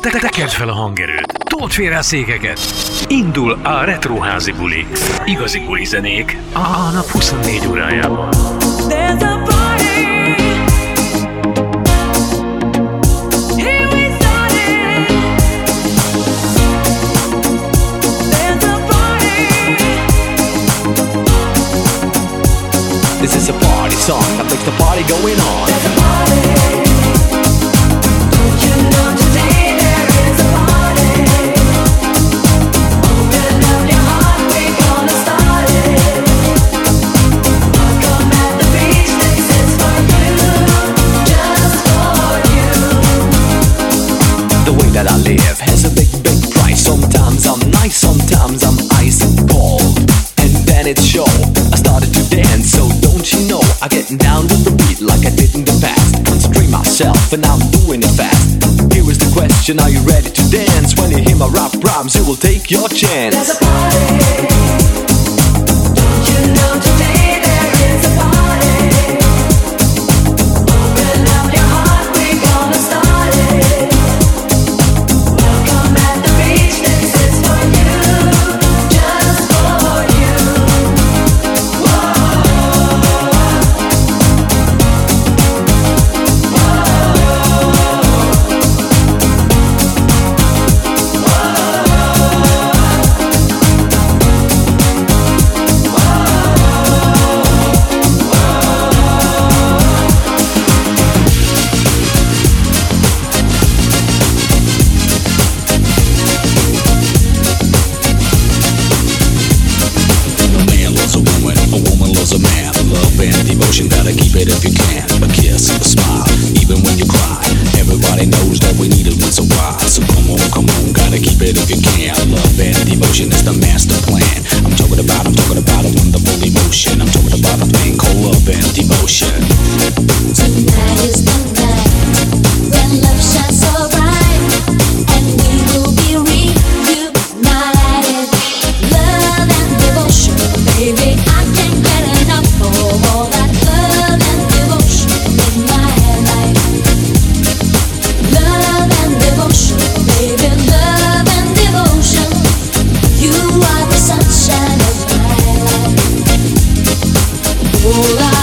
Te tekerd fel a hangerőt, told félre a székeket. Indul a Retroházi buli. Igazi buli zenék a nap 24 órájában. There's a party. Here we started. There's a party. This is a party song that makes the party going on. Down to the beat like I did in the past. Concentrate myself, and I'm doing it fast. Here is the question: Are you ready to dance? When you hear my rap rhymes, you will take your chance. There's a party. Devotion, gotta keep it if you can. A kiss, a smile, even when you cry. Everybody knows that we need it once a while. So come on, come on, gotta keep it if you can. Love and devotion is the master plan. I'm talking about, I'm talking about a wonderful emotion. I'm talking about a thing called love and devotion. Tonight is the night when love shines Mulan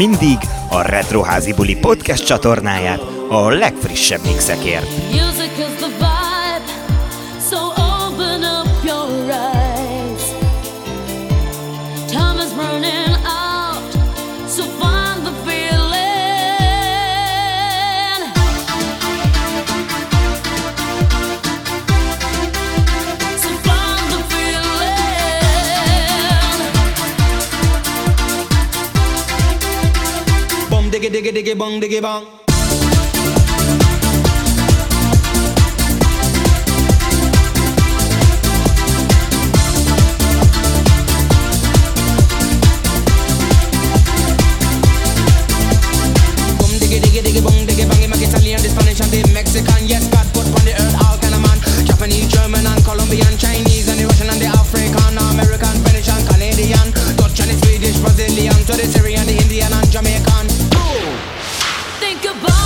mindig a Retroházi Buli podcast csatornáját a legfrissebb mixekért. diggy diggy diggy bong diggy bong. Mexican, yes, God put on the earth all kind of man. Japanese, German and Colombian, Chinese and the Russian and the African, American, British and Canadian Dutch and the Swedish, Brazilian, to the Syrian, the Indian and Jamaican goodbye.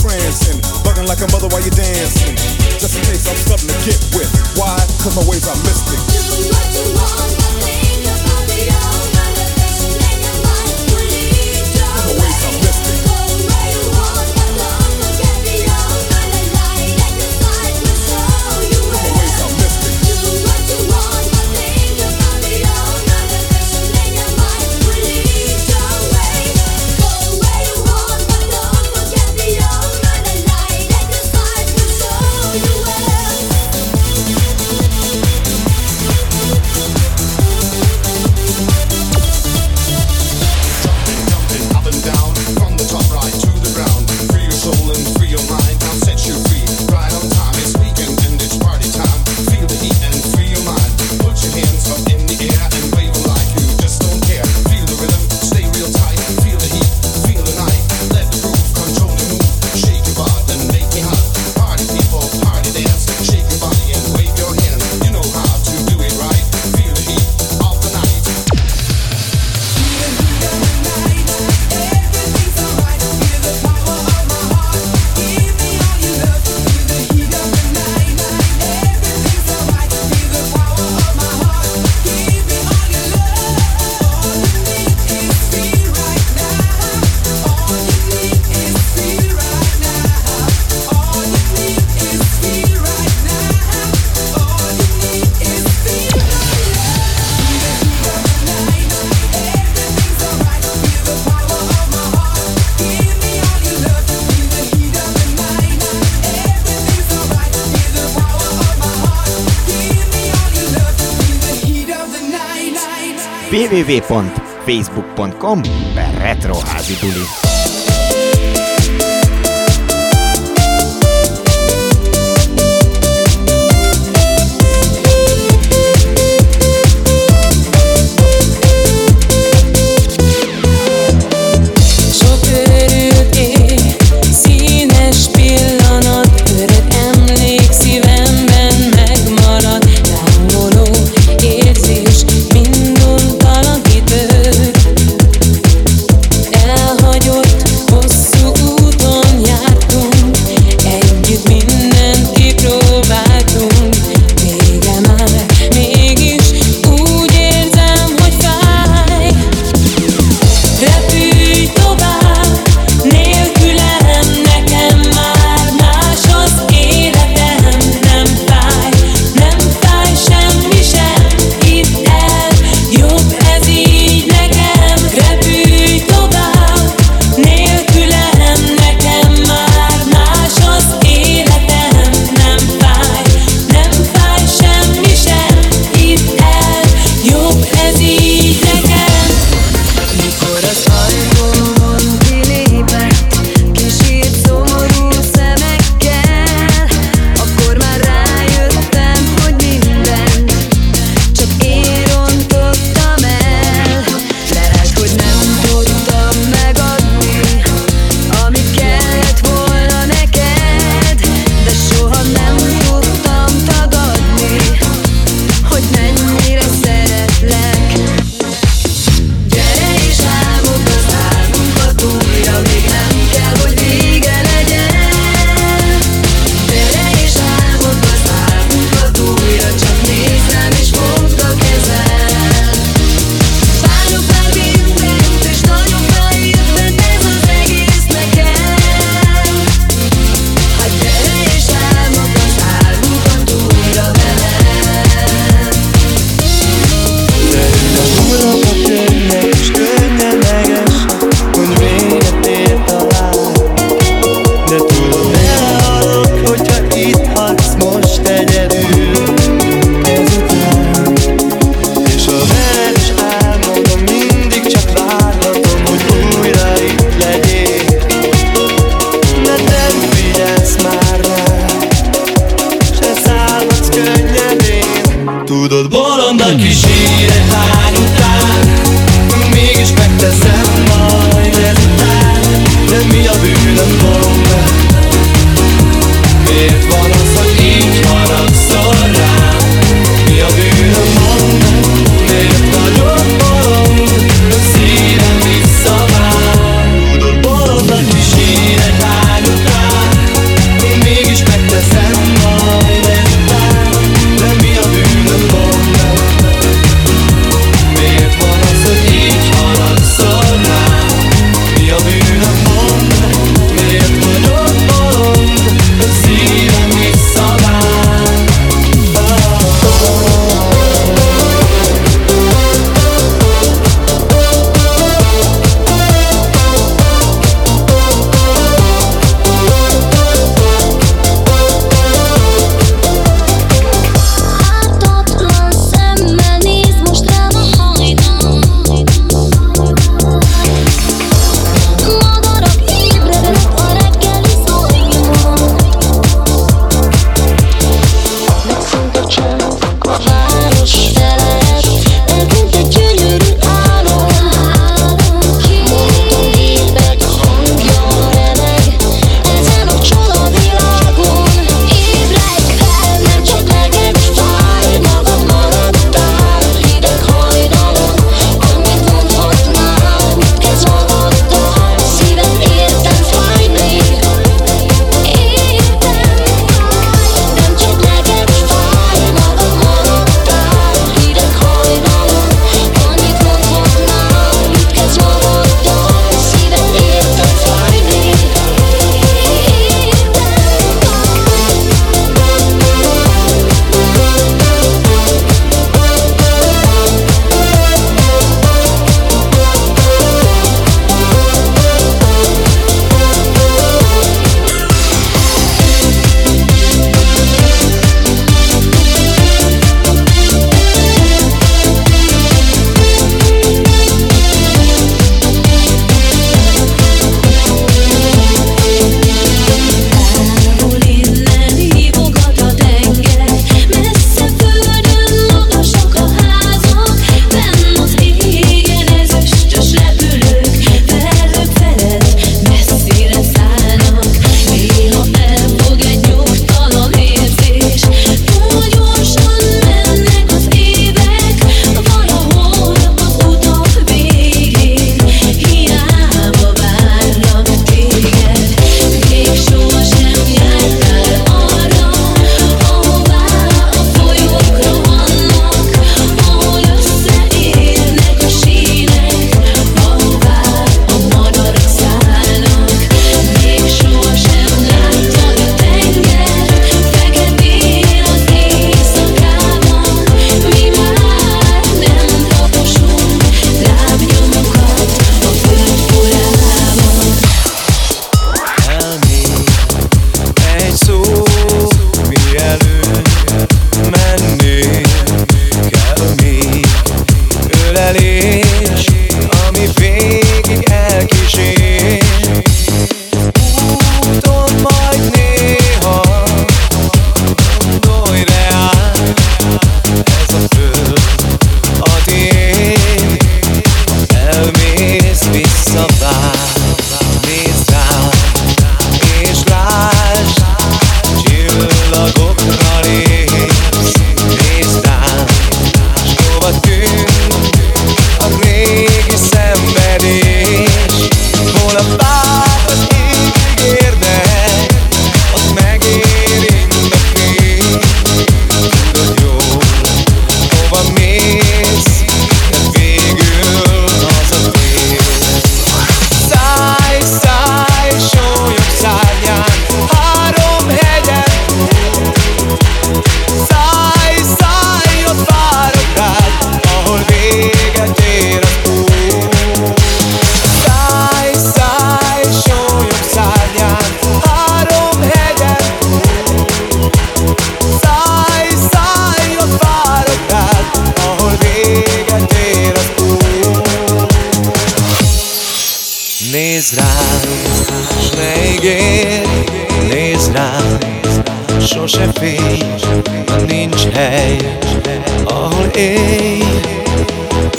prancing, bugging like a mother while you're dancing. Just in case I'm something to get with. Why? Cause my ways are mystic. Do what you want, www.facebook.com per retroházibuli.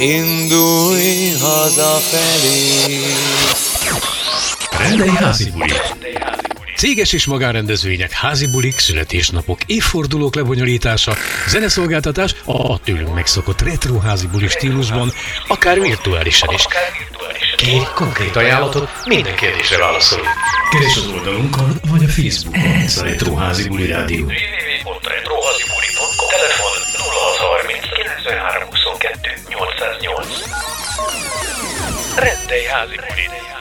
Indulj hazafelé Rendelj házi bulit! Céges és magánrendezvények, házi bulik, születésnapok, évfordulók lebonyolítása, zeneszolgáltatás a tőlünk megszokott retro házi buli stílusban, akár virtuálisan is. Kérj konkrét ajánlatot, minden kérdésre válaszolunk. Keres az oldalunkon, vagy a Facebook. Ez a Retro Házi Buli Rádió. 22 808 Rendelj házi bulit!